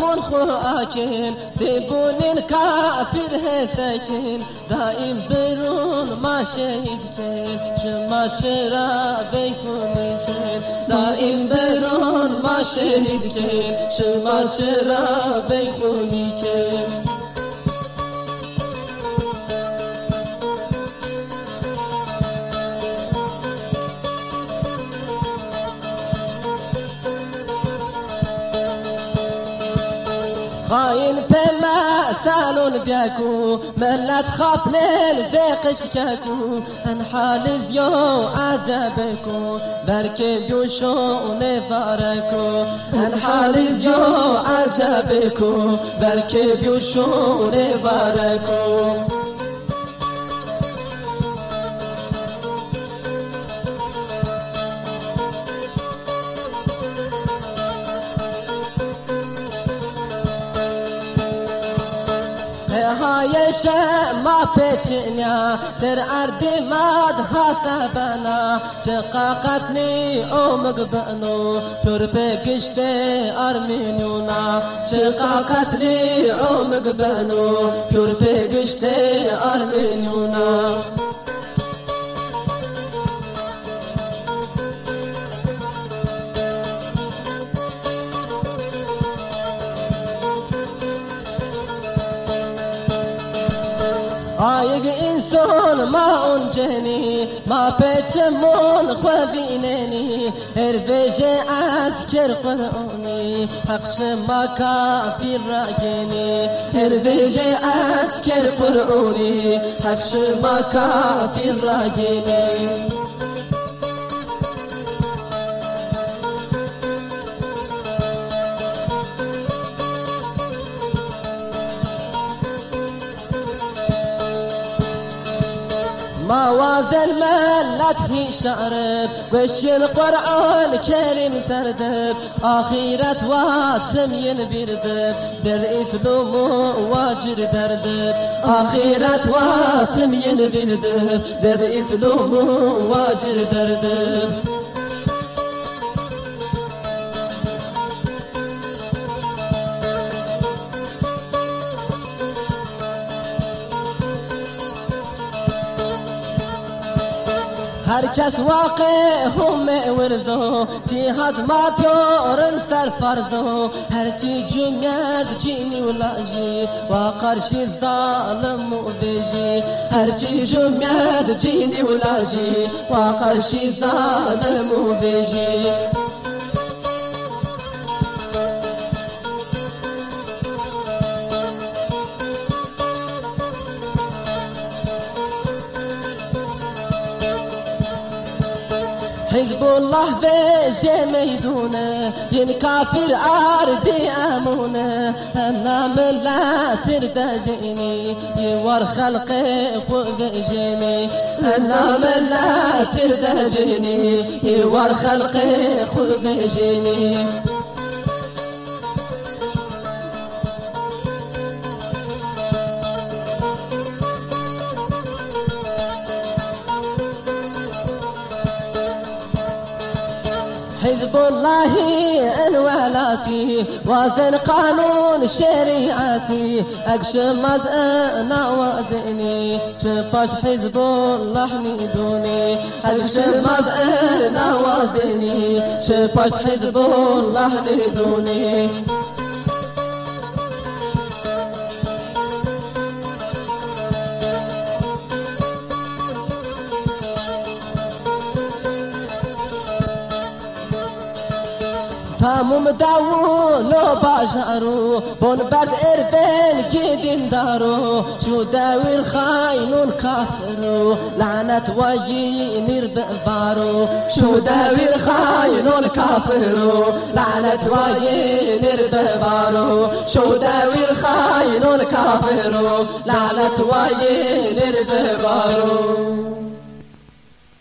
من خواكين تبون كافر هثكين دائم برون ما شهيدكين شما چرا بيكونيكين دائم برون ما شهيدكين شما چرا بيكونيكين خاين بلا سالون بياكو ملا تخاف ليل فيقش شاكو ان حال ذيو عجبكو بركب يوشو نفاركو ان حال ذيو عجبكو بركب يوشو نفاركو های ما پیچنیا سر اردی ماد خاصه بنا چقا او اومگ بنو تر پکشت ارمینونا چقا او اومگ بنو تر گشت ارمینونا هايق إنسان ما أنجني ما بيتمون خوابينني هرفيجي أذكر قرآني حقش ما كافي راجني هرفيجي أذكر قرآني حقش ما كافي راجني مواز الملت في شعرب. وش القرآن كريم سردب آخيرة واتم ينبردب بالإسلوم واجر بردب. آخيرة واتم ينبردب بالإسلوم واجر بردب. هر کس واقع هم ورزو جهاد ما پیورن سر فرزو هر چی جنگد جینی ولاجی و قرشی ظالم و بیجی هر چی جنگد جینی ولاجی و قرشی ظالم و حزب الله في ميدونه ين كافر أرضي أمونه أنا من لا تردجيني يور خلقي جيني أنا من لا تردجيني يور خلقي خذ حزب الله الولاتي وزن قانون شريعتي. اقشم أنا وزني شفاش حزب الله نيدوني اقشم أنا وزني شفاش حزب الله نيدوني تموم داولو باشارو بون بد اربن جدين دارو شو داوي الخاين الكافرو لعنة وجينير بارو شو داوي الخاين الكافرو لعنة وجينير بارو شو داوي الخاين الكافرو لعنة وجينير بارو.